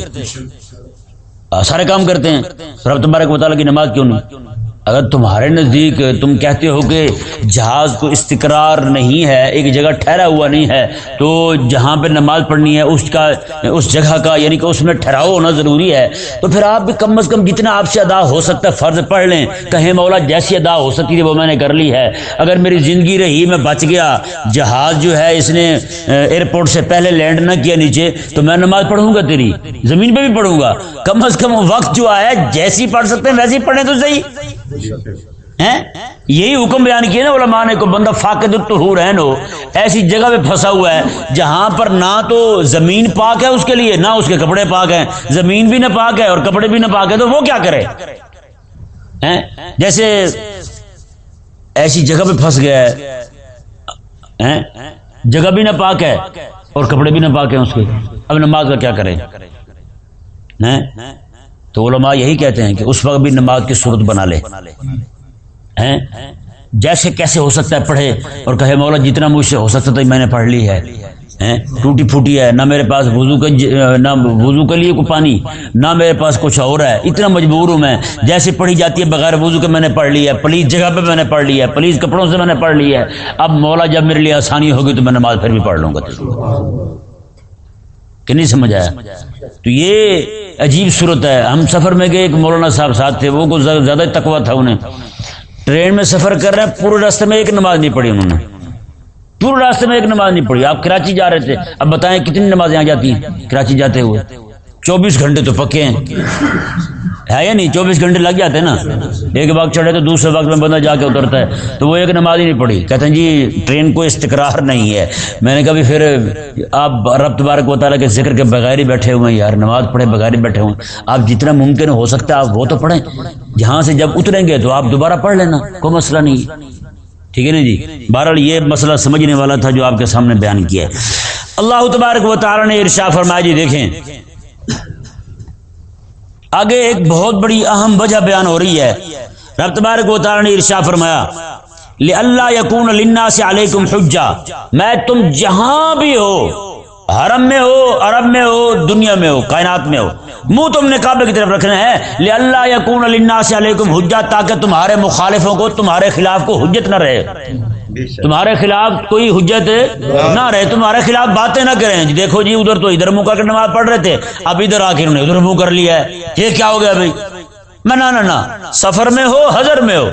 سارے کام کرتے ہیں۔ رب تبارک و تعالیٰ کی نماز کیوں نہیں؟ اگر تمہارے نزدیک تم کہتے ہو کہ جہاز کو استقرار نہیں ہے، ایک جگہ ٹھہرا ہوا نہیں ہے، تو جہاں پہ نماز پڑھنی ہے، اس کا، اس جگہ کا یعنی کہ اس میں ٹھہراؤ ہونا ضروری ہے۔ تو پھر آپ بھی کم از کم جتنا آپ سے ادا ہو سکتا ہے، فرض پڑھ لیں۔ کہیں مولا جیسی ادا ہو سکتی تھی، وہ میں نے کر لی ہے۔ اگر میری زندگی رہی، میں بچ گیا، جہاز جو ہے، اس نے ایئرپورٹ سے پہلے لینڈ نہ کیا نیچے، تو میں نماز پڑھوں گا تیری؟ زمین پہ بھی پڑھوں گا۔ کم از کم وقت جو آیا، جیسی پڑھ سکتے ہیں، ویسی پڑھیں تو صحیح۔ یہی حکم بیان کیا نا علماء نے کو بندہ فاقد الطہور ہے نو ایسی جگہ پہ پھنسا ہوا ہے جہاں پر نہ تو زمین پاک ہے اس کے لیے، نہ اس کے کپڑے پاک ہیں۔ زمین بھی نہ پاک ہے اور کپڑے بھی نہ پاک ہے تو وہ کیا کرے؟ جیسے ایسی جگہ پہ پھنس گیا ہے جگہ بھی نہ پاک ہے اور کپڑے بھی نہ پاک ہیں اس کے۔ اب نماز کا کیا کرے تو علماء یہی کہتے ہیں کہ اس وقت بھی نماز کی صورت بنا لے۔ ہیں؟ جیسے کیسے ہو سکتا ہے پڑھے اور کہے مولا جتنا مجھ سے ہو سکتا تھا میں نے پڑھ لی ہے۔ ٹوٹی پھوٹی ہے۔ نہ میرے پاس وضو کا ج- نہ وضو کے لیے کوئی پانی، نہ میرے پاس کچھ اور ہے۔ اتنا مجبور ہوں میں۔ جیسے پڑھی جاتی ہے بغیر وضو کے میں نے پڑھ لی ہے۔ پلیز جگہ پہ میں نے پڑھ لی ہے۔ پلیز کپڑوں سے میں نے پڑھ لی ہے۔ اب مولا جب میرے لیے آسانی ہوگی تو میں نماز پھر بھی پڑھ لوں گا۔ کہ نہیں سمجھ آیا؟ تو یہ عجیب صورت ہے۔ ہم سفر میں گئے، ایک مولانا صاحب ساتھ تھے، وہ کچھ زیادہ زیادہ تقوا تھا انہیں۔ ٹرین میں سفر کر رہے ہیں، پورے راستے میں ایک نماز نہیں پڑھی انہوں نے۔ پورے راستے میں ایک نماز نہیں پڑھی۔ آپ کراچی جا رہے تھے۔ اب بتائیں کتنی نمازیں آ جاتی ہیں؟ کراچی جاتے ہوئے۔ چوبیس گھنٹے تو پکے ہیں۔ ہے یا نہیں؟ چوبیس گھنٹے لگ جاتے ہیں نا۔ ایک وقت چڑھے تو دوسرے وقت میں بندہ جا کے اترتا ہے۔ تو وہ ایک نماز ہی نہیں پڑھی۔ کہتے ہیں جی ٹرین کو استقرار نہیں ہے۔ میں نے کہا بھی پھر آپ رب تبارک و تعالیٰ کے ذکر کے بغیر ہی بیٹھے ہوئے ہیں۔ یار نماز پڑھے بغیر ہی بیٹھے ہوئے ہیں۔ آپ جتنا ممکن ہو سکتا ہے آپ وہ تو پڑھیں۔ جہاں سے جب اتریں گے تو آپ دوبارہ پڑھ لینا۔ کوئی مسئلہ نہیں۔ ٹھیک ہے نا جی؟ بہرحال یہ مسئلہ سمجھنے والا تھا جو آپ کے سامنے بیان کیا ہے۔ اللہ تبارک و تعالیٰ نے ارشا فرمایا۔ جی دیکھیں۔ آگے ایک بہت بڑی اہم وجہ بیان ہو رہی ہے۔ رب تبارک و تعالیٰ نے ارشا فرمایا اللہ یقون سے علیکم حجا میں تم جہاں بھی ہو، حرم میں ہو، عرب میں ہو، دنیا میں ہو، کائنات میں ہو، منہ تم نے کعبے کی طرف رکھنا ہے۔ لے اللہ یقون الناس علیکم حجت تاکہ تمہارے مخالفوں کو، تمہارے خلاف کو حجت نہ رہے۔ تمہارے خلاف کوئی حجت نہ رہے تمہارے خلاف باتیں نہ کریں۔ جی دیکھو جی ادھر تو ادھر منہ کر کے نماز پڑھ رہے تھے اب ادھر آ کے انہوں نے ادھر منہ کر لیا ہے۔ یہ کیا ہو گیا بھائی؟ میں نہ سفر میں ہو حضر میں ہو؟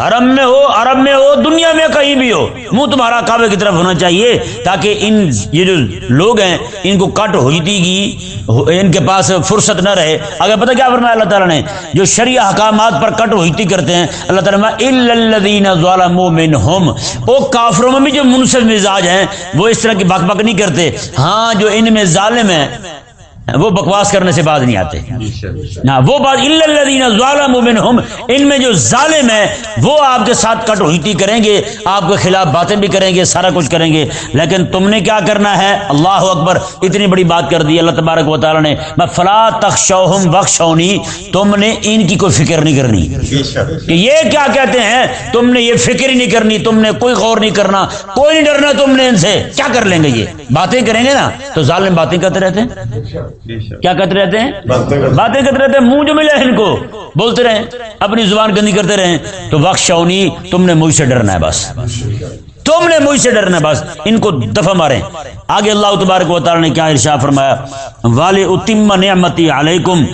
حرم میں ہو، عرب میں ہو، دنیا میں کہیں بھی ہو، منہ تمہارا کعبے کی طرف ہونا چاہیے تاکہ ان یہ جو لوگ ہیں، ان کو کٹ ہوتی گی ان کے پاس فرصت نہ رہے۔ اگر پتہ کیا فرمایا اللہ تعالیٰ نے؟ جو شریع حکامات پر کٹ ہوتی کرتے ہیں، اللہ تعالیٰ الدین ظالموا منہم وہ کافروں میں بھی جو منصف مزاج ہیں، وہ اس طرح کی بک بک نہیں کرتے۔ ہاں جو ان میں ظالم ہیں وہ بکواس کرنے سے بعد نہیں آتے۔ نہ، وہ بات الدین ظالم ان میں جو ظالم ہے، وہ آپ کے ساتھ کٹ ہوتی کریں گے، آپ کے خلاف باتیں بھی کریں گے، سارا کچھ کریں گے۔ لیکن تم نے کیا کرنا ہے؟ اللہ اکبر، اتنی بڑی بات کر دی، اللہ تبارک و تعالیٰ نے۔ میں، فلا تخشوہم بخشونی تم نے ان کی کوئی فکر نہیں کرنی۔ کہ یہ کیا کہتے ہیں؟ تم نے یہ فکر ہی نہیں کرنی، تم نے کوئی غور نہیں کرنا، کوئی نہیں ڈرنا تم نے ان سے۔ کیا کر لیں گے یہ؟ باتیں کریں گے نا؟ تو ظالم باتیں کرتے رہتے ہیں۔ کیا کرتے رہتے ہیں؟ باتیں کرتے- رہتے ہیں منہ جو ملے ان کو بولتے رہیں اپنی زبان گندی کرتے رہیں تو وقت شونی تم نے مجھ سے ڈرنا ہے بس۔ تم نے مجھ سے ڈرنا بس ان کو دفع ماریں۔ آگے اللہ تبارک و تعالی نے کیا ارشاد فرمایا؟ وال اتم نعمتی علیکم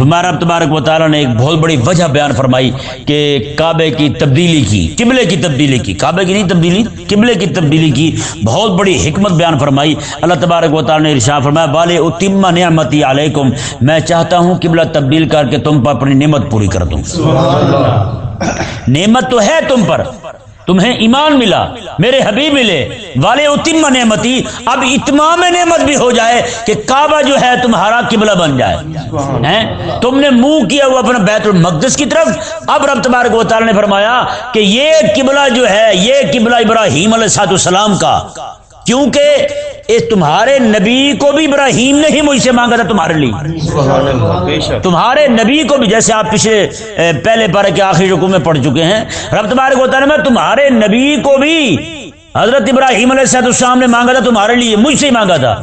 ہمارا تبارک و تعالی نے ایک بہت بڑی وجہ بیان فرمائی کہ کعبے کی تبدیلی کی قبلے کی تبدیلی کی۔ کعبے کی نہیں تبدیلی قبلے کی تبدیلی کی۔ بہت بڑی حکمت بیان فرمائی۔ اللہ تبارک و تعالی نے ارشاد فرمایا وال اتم نعمتی علیکم میں چاہتا ہوں قبلہ تبدیل کر کے تم پر اپنی نعمت پوری کر دوں۔ نعمت تو ہے تم پر تمہیں ایمان ملا میرے حبیب ملے والے اتم نعمتی اب اتمام نعمت بھی ہو جائے کہ کعبہ جو ہے تمہارا قبلہ بن جائے۔ تم نے منہ کیا ہوا اپنا بیت المقدس کی طرف۔ اب رب تبارک و تعالی نے فرمایا کہ یہ قبلہ جو ہے یہ قبلہ ابراہیم علیہ السلام کا۔ کیونکہ تمہارے نبی کو بھی ابراہیم نے ہی مجھ سے مانگا تھا تمہارے لیے۔ تمہارے نبی کو بھی جیسے آپ پچھلے پہلے پارے کے آخری رکو میں پڑھ چکے ہیں رب تبارک ہوتا ہے میں تمہارے نبی کو بھی حضرت ابراہیم علیہ السلام السلام نے مانگا تھا تمہارے لیے مجھ سے ہی مانگا تھا۔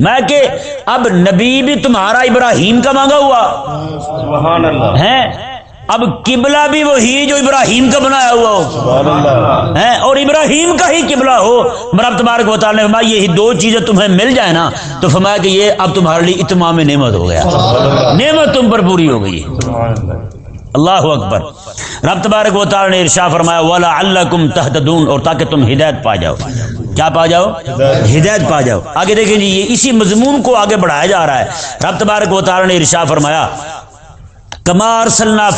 میں کہ اب نبی بھی تمہارا ابراہیم کا مانگا ہوا۔ سبحان اللہ ہے اب قبلہ بھی وہی جو ابراہیم کا بنایا ہوا ہو۔ ہے اور ابراہیم کا ہی قبلہ ہو۔ رب تبارک و تعالی نے فرمایا یہی دو چیزیں تمہیں مل جائے نا تو فرمایا کہ یہ اب تمہارے لیے اتمام نعمت ہو گیا۔ نعمت تم پر پوری ہو گئی۔ اللہ۔ اکبر۔ رب تبارک و تعالی نے ارشاد فرمایا والا اللہ کم تحتدون اور تاکہ تم ہدایت پا جاؤ۔ کیا پا جاؤ؟ ہدایت پا جاؤ۔ آگے دیکھیں جی یہ اسی مضمون کو آگے بڑھایا جا رہا ہے۔ رب تبارک و تعالی نے ارشاد فرمایا کمار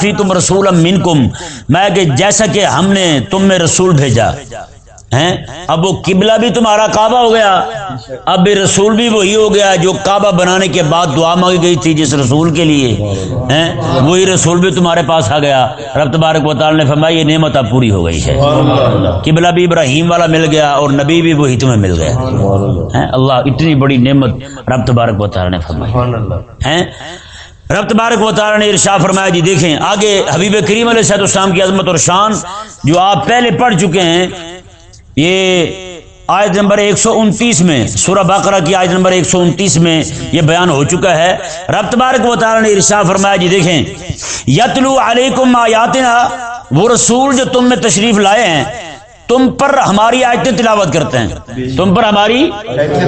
فی تم رسول منکم میں کہ جیسا کہ ہم نے تم میں رسول بھیجا ہیں؟ اب وہ قبلہ بھی تمہارا کعبہ ہو گیا اب بھی رسول بھی وہی ہو گیا جو کعبہ بنانے کے بعد دعا مانگی گئی تھی جس رسول کے لیے ہیں؟ وہی رسول بھی تمہارے پاس آ گیا۔ رب تبارک و تعالی نے فرمایا یہ نعمت اب پوری ہو گئی ہے قبلہ بھی ابراہیم والا مل گیا اور نبی بھی وہی تمہیں مل گیا۔ اللہ۔ اتنی بڑی نعمت رب تبارک و تعالی نے فرمائی۔ ہیں؟ رب تبارک و تعالی نے ارشاد فرمایا جی دیکھیں، آگے حبیب کریم علیہ الصلوۃ والسلام کی عظمت اور شان جو آپ پہلے پڑھ چکے ہیں، یہ آیت نمبر 129 میں، سورہ بقرہ کی آیت نمبر 129 میں یہ بیان ہو چکا ہے۔ رب تبارک و تعالی نے ارشاد فرمایا جی دیکھیں، یتلو علیکم آیاتنا، وہ رسول جو تم میں تشریف لائے ہیں تم پر ہماری آیتیں تلاوت کرتے ہیں۔ تم پر ہماری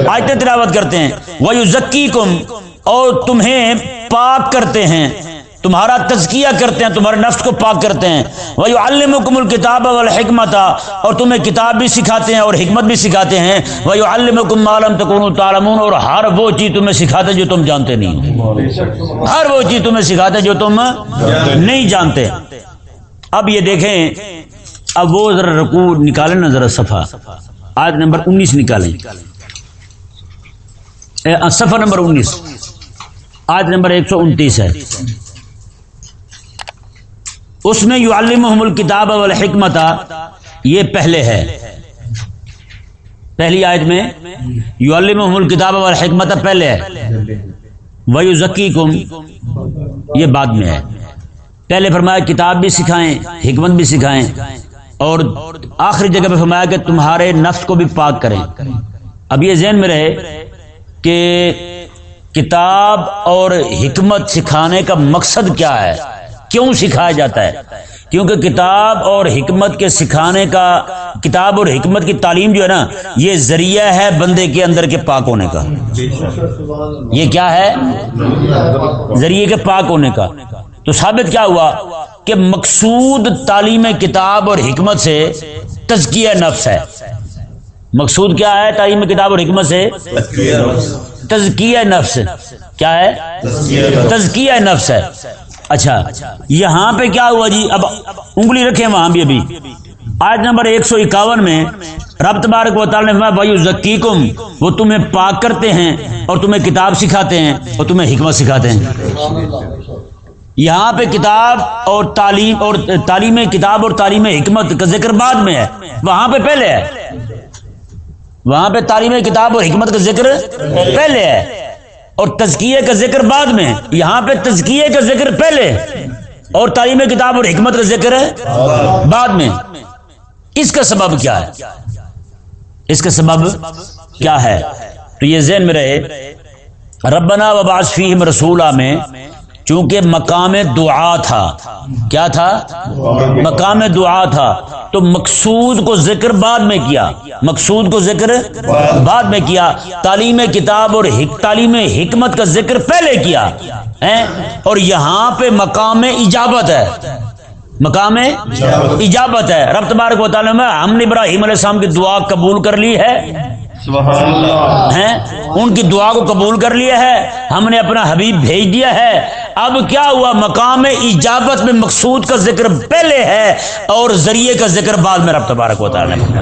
آیتیں تلاوت کرتے ہیں۔ وَيُزَكِّيكُمْ اور تمہیں پاک کرتے ہیں۔ تمہارا تزکیہ کرتے ہیں تمہارے نفس کو پاک کرتے ہیں۔ وَيُعَلِّمُكُمُ الْكِتَابَ وَالْحِكْمَةَ اور تمہیں کتاب بھی سکھاتے ہیں اور حکمت بھی سکھاتے ہیں۔ وَيُعَلِّمُكُمْ مَا لَمْ تَكُونُوا تَعْلَمُونَ اور ہر وہ چیز تمہیں سکھاتے جو تم جانتے نہیں ہر وہ چیز تمہیں سکھاتے جو تم نہیں جانتے۔ اب یہ دیکھیں اب وہ ذرا رکوع نکالیں نا ذرا صفحہ۔ آیت نمبر انیس نکالیں۔ اے، صفحہ نمبر انیس۔ آیت نمبر ایک سو انتیس ہے۔ اس میں یو علمحم الکتاب والحکمت یہ پہلے ہے۔ پہلی آیت میں یو علمحم الکتاب والحکمت پہلے ہے۔ ویو ذکی یہ بعد میں ہے۔ پہلے فرمایا کتاب بھی سکھائیں حکمت بھی سکھائیں۔ اور آخری جگہ پہ فرمایا کہ تمہارے نفس کو بھی پاک کریں۔ اب یہ ذہن میں رہے کہ کتاب اور حکمت سکھانے کا مقصد کیا ہے؟ کیوں سکھایا جاتا ہے؟ کیونکہ کتاب اور حکمت کے سکھانے کا، کتاب اور حکمت کی تعلیم جو ہے نا، یہ ذریعہ ہے بندے کے اندر کے پاک ہونے کا۔ یہ کیا ہے؟ ذریعے کے پاک ہونے کا۔ تو ثابت کیا ہوا؟ کہ مقصود تعلیم کتاب اور حکمت سے تزکیہ نفس ہے۔ مقصود کیا ہے تعلیم کتاب اور حکمت سے؟ تزکیہ نفس۔ کیا ہے؟ تزکیہ نفس۔ ہے۔ اچھا یہاں پہ کیا ہوا جی؟ اب انگلی رکھیں وہاں بھی ابھی۔ آج نمبر ایک سو اکاون میں رب تبارک و تعالی نے بھائی ذکیکم وہ تمہیں پاک کرتے ہیں اور تمہیں کتاب سکھاتے ہیں اور تمہیں حکمت سکھاتے ہیں۔ یہاں پہ کتاب اور تعلیم اور تعلیم کتاب اور تعلیم حکمت کا ذکر بعد میں ہے۔ وہاں پہ پہلے ہے۔ وہاں پہ تعلیم کتاب اور حکمت کا ذکر پہلے ہے۔ اور تزکیے کا ذکر بعد میں۔ یہاں پہ تزکیے کا ذکر پہلے۔ اور تعلیم کتاب اور حکمت کا ذکر ہے بعد میں۔ اس کا سبب کیا ہے؟ اس کا سبب کیا ہے؟ تو یہ ذہن میں رہے۔ ربنا وباس فیم رسولہ میں چونکہ مقام دعا تھا۔ کیا تھا؟ مقام دعا تھا۔ تو مقصود کو ذکر بعد میں کیا؟ مقصود کو ذکر بعد میں کیا۔ تعلیم کتاب اور تعلیم حکمت کا ذکر پہلے کیا۔ اور یہاں پہ مقام اجابت ہے۔ مقام اجابت ہے۔ رب تبارک و تعالیٰ میں ہم نے ابراہیم علیہ السلام کی دعا قبول کر لی ہے۔ ہیں؟ ان کی دعا کو قبول کر لیا ہے۔ ہم نے اپنا حبیب بھیج دیا ہے۔ اب کیا ہوا؟ مقام ایجابت میں مقصود کا ذکر پہلے ہے اور ذریعے کا ذکر بعد میں رب تبارک و تعالی نے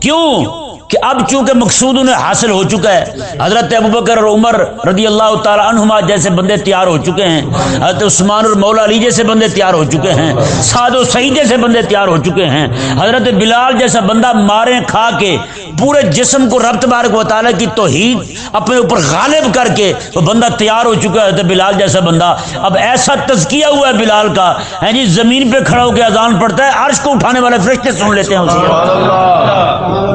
کیوں؟ کہ اب چونکہ مقصود انہیں حاصل ہو چکا ہے، حضرت ابوبکر اور عمر رضی اللہ تعالی عنہما جیسے بندے تیار ہو چکے ہیں، حضرت عثمان اور مولا علی جیسے بندے تیار ہو چکے ہیں، سعد و سعید جیسے بندے تیار ہو چکے ہیں، حضرت بلال جیسا بندہ مارے کھا کے پورے جسم کو رب تبارک و تعالیٰ کی توحید اپنے اوپر غالب کر کے وہ بندہ تیار ہو چکا ہے، حضرت بلال جیسا بندہ۔ اب ایسا تزکیہ ہوا ہے بلال کا ہے جی زمین پہ کھڑا ہو کے اذان پڑتا ہے، عرش کو اٹھانے والے فرشتے سن لیتے ہیں۔ اسے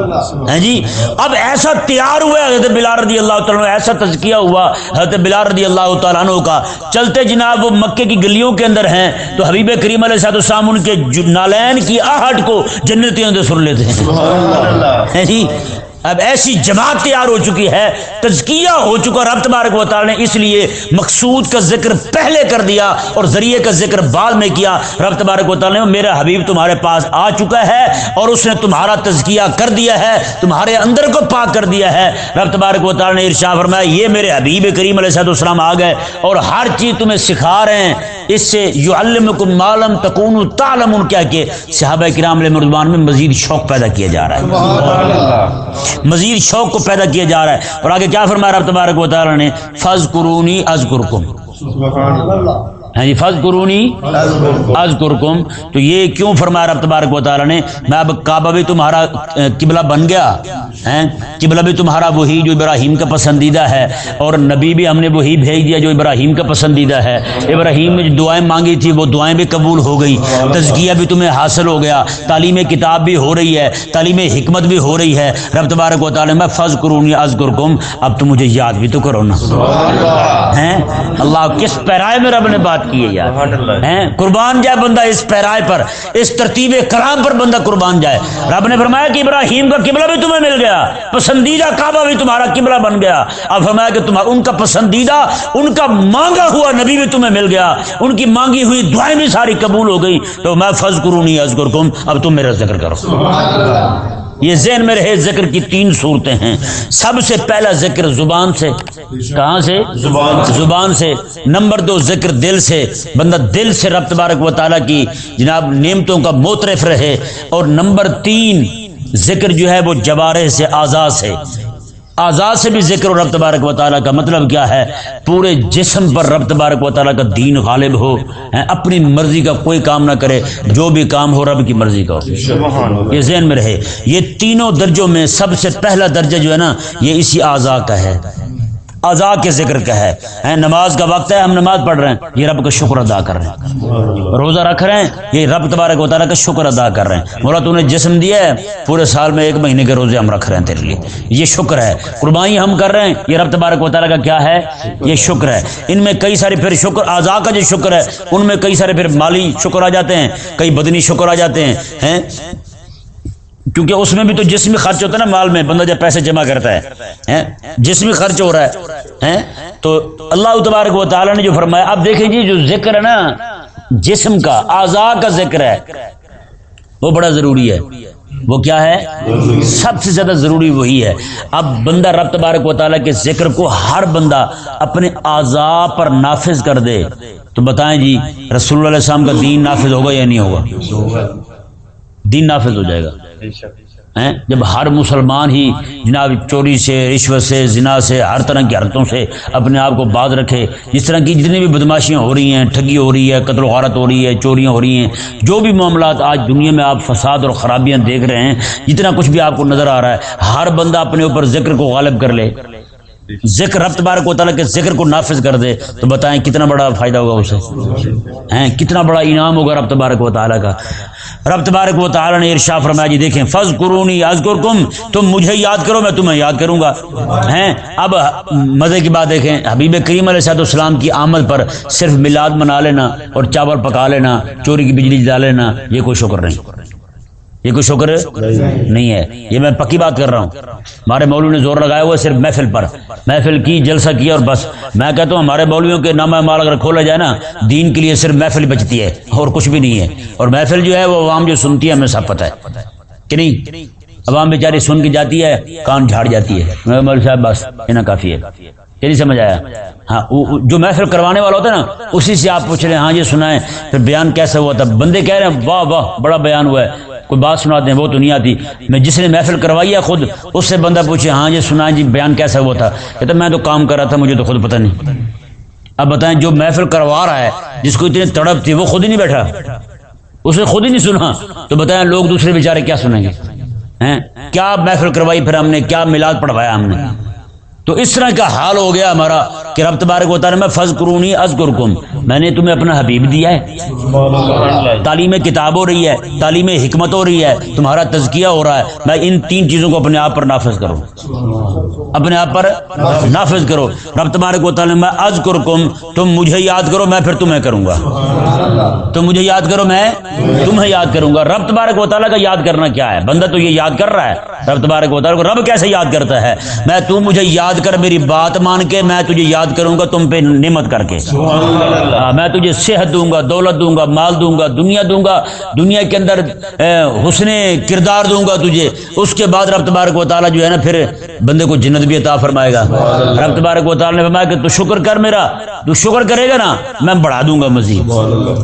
جی؟ اب ایسا تیار ہوا حضرت بلال رضی اللہ تعالیٰ ایسا تزکیہ ہوا حضرت بلال رضی اللہ تعالیٰ عنہ کا۔ چلتے جناب وہ مکے کی گلیوں کے اندر ہیں۔ تو حبیب کریم علیہ صاحب السلام ان کے نالین کی آہٹ کو جنتیوں سے سن لیتے ہیں۔ جی؟ اب ایسی جماعت تیار ہو چکی ہے، تزکیہ ہو چکا رب تبارک و تعالی نے اس لیے مقصود کا ذکر پہلے کر دیا اور ذریعے کا ذکر بعد میں کیا۔ رب تبارک و تعالی نے میرا حبیب تمہارے پاس آ چکا ہے اور اس نے تمہارا تزکیہ کر دیا ہے، تمہارے اندر کو پاک کر دیا ہے۔ رب تبارک و تعالی نے ارشا فرمایا، یہ میرے حبیب کریم علیہ السلام آ گئے اور ہر چیز تمہیں سکھا رہے ہیں۔ اس سے یو علم معلوم تکون تعلم کیا کہ صحابہ کرام علیہ مردمان میں مزید شوق پیدا کیا جا رہا ہے۔ مزید شوق کو پیدا کیا جا رہا ہے۔ اور آگے کیا فرمایا رب تبارک و تعالی نے؟ فض قرونی از ہاں جی فض قرونی از قرکم تو یہ کیوں فرمایا رب تبارک و تعالی نے؟ میں اب کعبہ بھی تمہارا قبلہ بن گیا قبلہ بھی تمہارا وہی جو ابراہیم کا پسندیدہ ہے اور نبی بھی ہم نے وہی بھیج دیا جو ابراہیم کا پسندیدہ ہے۔ ابراہیم نے جو دعائیں مانگی تھی وہ دعائیں بھی قبول ہو گئی۔ تزکیہ بھی تمہیں حاصل ہو گیا۔ تعلیم کتاب بھی ہو رہی ہے تعلیم حکمت بھی ہو رہی ہے۔ رب تبارک و تعالی میں فض قرونی از قرکم اب تو مجھے یاد بھی تو کرو نا۔ اللہ کس پیرائے میں رب نے بات کی ہے یار۔ قربان جائے بندہ اس پیرائے پر اس ترتیب کلام پر بندہ قربان جائے۔ رب نے فرمایا کہ ابراہیم کا قبلہ بھی تمہیں مل گیا پسندیدہ کعبہ بھی تمہارا قبلہ بن گیا۔ اب فرمایا کہ تمہارا ان کا پسندیدہ ان کا مانگا ہوا نبی بھی تمہیں مل گیا۔ ان کی مانگی ہوئی دعائیں بھی ساری قبول ہو گئی تو میں فض کروں نہیں ازگر اب تم میرا ذکر کرو۔ یہ ذہن میں رہے ذکر کی تین صورتیں ہیں۔ سب سے پہلا ذکر زبان سے۔ کہاں سے؟ زبان زبان سے۔ نمبر دو ذکر دل سے۔ بندہ دل سے رب تبارک و تعالیٰ کی جناب نعمتوں کا موترف رہے۔ اور نمبر تین ذکر جو ہے وہ جوارے سے آزاد سے آزاد سے بھی ذکر و رب تبارک و تعالیٰ کا مطلب کیا ہے؟ پورے جسم پر رب تبارک و تعالیٰ کا دین غالب ہو اپنی مرضی کا کوئی کام نہ کرے، جو بھی کام ہو رب کی مرضی کا ہو۔ یہ ذہن میں رہے۔ یہ تینوں درجوں میں سب سے پہلا درجہ جو ہے نا، یہ اسی آزا کا ہے۔ اعضاء کے ذکر کا ہے۔ نماز کا وقت ہے، ہم نماز پڑھ رہے ہیں، یہ رب کا شکر ادا کر رہے ہیں۔ روزہ رکھ رہے ہیں، یہ رب تبارک و تعالیٰ کا شکر ادا کر رہے ہیں۔ مولا تو نے جسم دیا ہے، پورے سال میں ایک مہینے کے روزے ہم رکھ رہے ہیں تیرے لیے۔ یہ شکر ہے۔ قربانی ہم کر رہے ہیں، یہ رب تبارک و تعالیٰ کا کیا ہے؟ یہ شکر ہے۔ ان میں کئی سارے پھر شکر اعضاء کا جو شکر ہے، ان میں کئی سارے پھر مالی شکر آ جاتے ہیں، کئی بدنی شکر آ جاتے ہیں؟ کیونکہ اس میں بھی تو جسمی خرچ ہوتا ہے نا مال میں، بندہ جب پیسے جمع کرتا ہے جسمی خرچ ہو رہا ہے تو اللہ تبارک و تعالیٰ نے جو فرمایا، اب دیکھیں جی جو ذکر ہے نا، جسم کا، اعضاء کا ذکر ہے، وہ بڑا ضروری ہے۔ وہ کیا ہے؟ سب سے زیادہ ضروری وہی ہے۔ اب بندہ رب تبارک و تعالیٰ کے ذکر کو ہر بندہ اپنے اعضاء پر نافذ کر دے۔ تو بتائیں جی رسول اللہ علیہ السلام کا دین نافذ ہوگا یا نہیں ہوگا؟ دین نافذ ہو جائے گا۔ جب ہر مسلمان ہی جناب چوری سے، رشوت سے، زنا سے، ہر طرح کی حرکتوں سے اپنے آپ کو باز رکھے، جس طرح کی جتنی بھی بدماشیاں ہو رہی ہیں، ٹھگی ہو رہی ہے، قتل و غارت ہو رہی ہے، چوریاں ہو رہی ہیں، جو بھی معاملات آج دنیا میں آپ فساد اور خرابیاں دیکھ رہے ہیں، جتنا کچھ بھی آپ کو نظر آ رہا ہے، ہر بندہ اپنے اوپر ذکر کو غالب کر لے۔ ذکر رب تبارک و تعالیٰ کے ذکر کو نافذ کر دے تو بتائیں کتنا بڑا فائدہ ہوگا اسے؟ ہیں، کتنا بڑا انعام ہوگا رب تبارک و تعالیٰ کا؟ رب تبارک و تعالیٰ نے ارشا فرمایا جی دیکھیں فض قرونی ازگر کم تم مجھے یاد کرو، میں تمہیں یاد کروں گا۔ ہیں، اب مزے کی بات دیکھیں، حبیب کریم علیہ صاحب السلام کی آمد پر صرف میلاد منا لینا اور چاول پکا لینا، چوری کی بجلی جلا لینا، یہ کوئی شکر نہیں۔ یہ کوئی شکر نہیں ہے؟ یہ میں پکی بات کر رہا ہوں۔ ہمارے مولوی نے زور لگایا ہوا ہے صرف محفل پر۔ محفل کی جلسہ کیا اور بس۔ میں کہتا ہوں ہمارے مولویوں کے نامہ مال اگر کھولا جائے نا، دین کے لیے صرف محفل بچتی ہے، اور کچھ بھی نہیں ہے۔ اور محفل جو ہے وہ عوام جو سنتی ہے، ہمیں سب پتہ ہے۔ کہ نہیں؟ عوام بیچاری سن کے جاتی ہے، کان جھاڑ جاتی ہے۔ مولوی صاحب، بس اتنا کافی ہے۔ یہ نہیں سمجھ آیا؟ ہاں جو محفل کروانے والا ہوتا ہے نا، اسی سے آپ پوچھ رہے ہیں ہاں یہ سنائیں۔ پھر بیان کیسا ہوا تھا؟ بندے کہہ رہے ہیں، واہ واہ، بڑا بیان ہوا ہے۔ کوئی بات سنا دیں، وہ تو نہیں آتی میں جس نے محفل کروائی ہے خود، اس سے بندہ پوچھے ہاں جی، یہ سنائیں جی بیان کیسا ہوا تھا؟ کہتا میں تو کام کر رہا تھا، مجھے تو خود پتہ نہیں۔ اب بتائیں، جو محفل کروا رہا ہے، جس کو اتنی تڑپ تھی، وہ خود ہی نہیں بیٹھا؟ اس نے خود ہی نہیں سنا۔ تو بتائیں، لوگ دوسرے بیچارے کیا سنیں گے؟ ہیں؟ کیا محفل کروائی پھر ہم نے؟ کیا میلاد پڑھوایا ہم نے؟ تو اس طرح کا حال ہو گیا ہمارا کہ رب تبارک و تعالیٰ میں فض قرونی از میں نے تمہیں اپنا حبیب دیا ہے۔ تعلیم کتاب ہو رہی ہے، تعلیم حکمت ہو رہی ہے، تمہارا تزکیہ ہو رہا ہے۔ میں ان تین چیزوں کو اپنے آپ پر نافذ کروں۔ اپنے آپ پر نافذ کرو۔ رب تبارک و تعالیٰ میں از کرکم تم مجھے یاد کرو، میں پھر تمہیں کروں گا۔ تم مجھے یاد کرو، میں تمہیں یاد کروں گا۔ رب تبارک و تعالیٰ کا یاد کرنا کیا ہے؟ بندہ تو یہ یاد کر رہا ہے۔ رب تبارک و تعالیٰ کو رب کیسے یاد کرتا ہے؟ میں تم مجھے یاد یاد کر میری بات مان کے میں تجھے یاد کروں گا تم پہ نعمت کر کے۔ میں تجھے صحت دوں گا دولت دوں گا مال دوں گا دنیا دوں گا دنیا کے اندر حسن کردار دوں گا تجھے۔ اس کے بعد رب تبارک و تعالیٰ جو ہے نا پھر بندے کو جنت بھی عطا فرمائے گا۔ رب تبارک و تعالیٰ نے فرمایا کہ تو شکر کر میرا تو شکر کرے گا نا میں بڑھا دوں گا مزید۔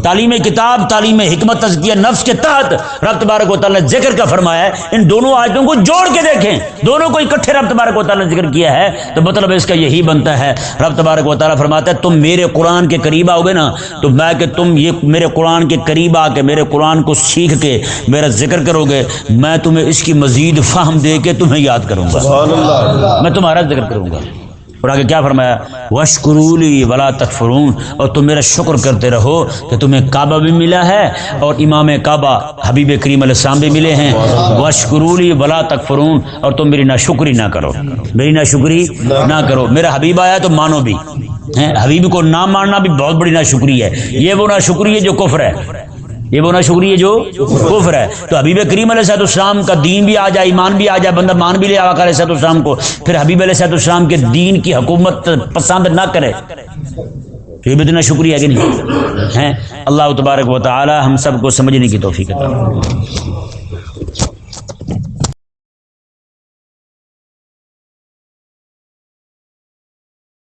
تعلیم کتاب تعلیم حکمت تزکیہ نفس کے تحت رب تبارک و تعالیٰ نے ذکر کا فرمایا ہے۔ ان دونوں آیتوں کو جوڑ کے دیکھیں۔ دونوں کو اکٹھے رب تبارک و تعالیٰ نے ذکر کیا ہے۔ تو مطلب اس کا یہی بنتا ہے۔ رب تبارک و تعالیٰ فرماتا ہے تم میرے قرآن کے قریب آؤ گے نا تو میں کہ تم یہ میرے قرآن کے قریب آ کے میرے قرآن کو سیکھ کے میرا ذکر کرو گے میں تمہیں اس کی مزید فہم دے کے تمہیں یاد کروں گا۔ میں تمہارا ذکر کروں گا۔ اور آگے کیا فرمایا؟ وشکرولی ولا تکفرون۔ اور تم میرا شکر کرتے رہو کہ تمہیں کعبہ بھی ملا ہے اور امام کعبہ حبیب کریم علیہ السلام بھی ملے ہیں۔ وشکرولی ولا تکفرون۔ اور تم میری نہ شکری نہ کرو۔ میری نہ شکری نہ کرو۔ میرا حبیب آیا تو مانو بھی۔ حبیب کو نہ ماننا بھی بہت بڑی نہ شکری ہے۔ یہ وہ ناشکری ہے جو کفر ہے۔ یہ وہ شکریہ جو کفر ہے۔ تو حبیب کریم علیہ صحت السلام کا دین بھی آ جائے، ایمان بھی آ جائے، بندہ مان بھی لے آقا علیہ صحت السلام کو۔ پھر حبیب علیہ صحت السلام کے دین کی حکومت پسند نہ کرے۔ تو یہ بھی اتنا شکریہ کہ نہیں؟ ہے اللہ تبارک و تعالی ہم سب کو سمجھنے کی توفیق ہے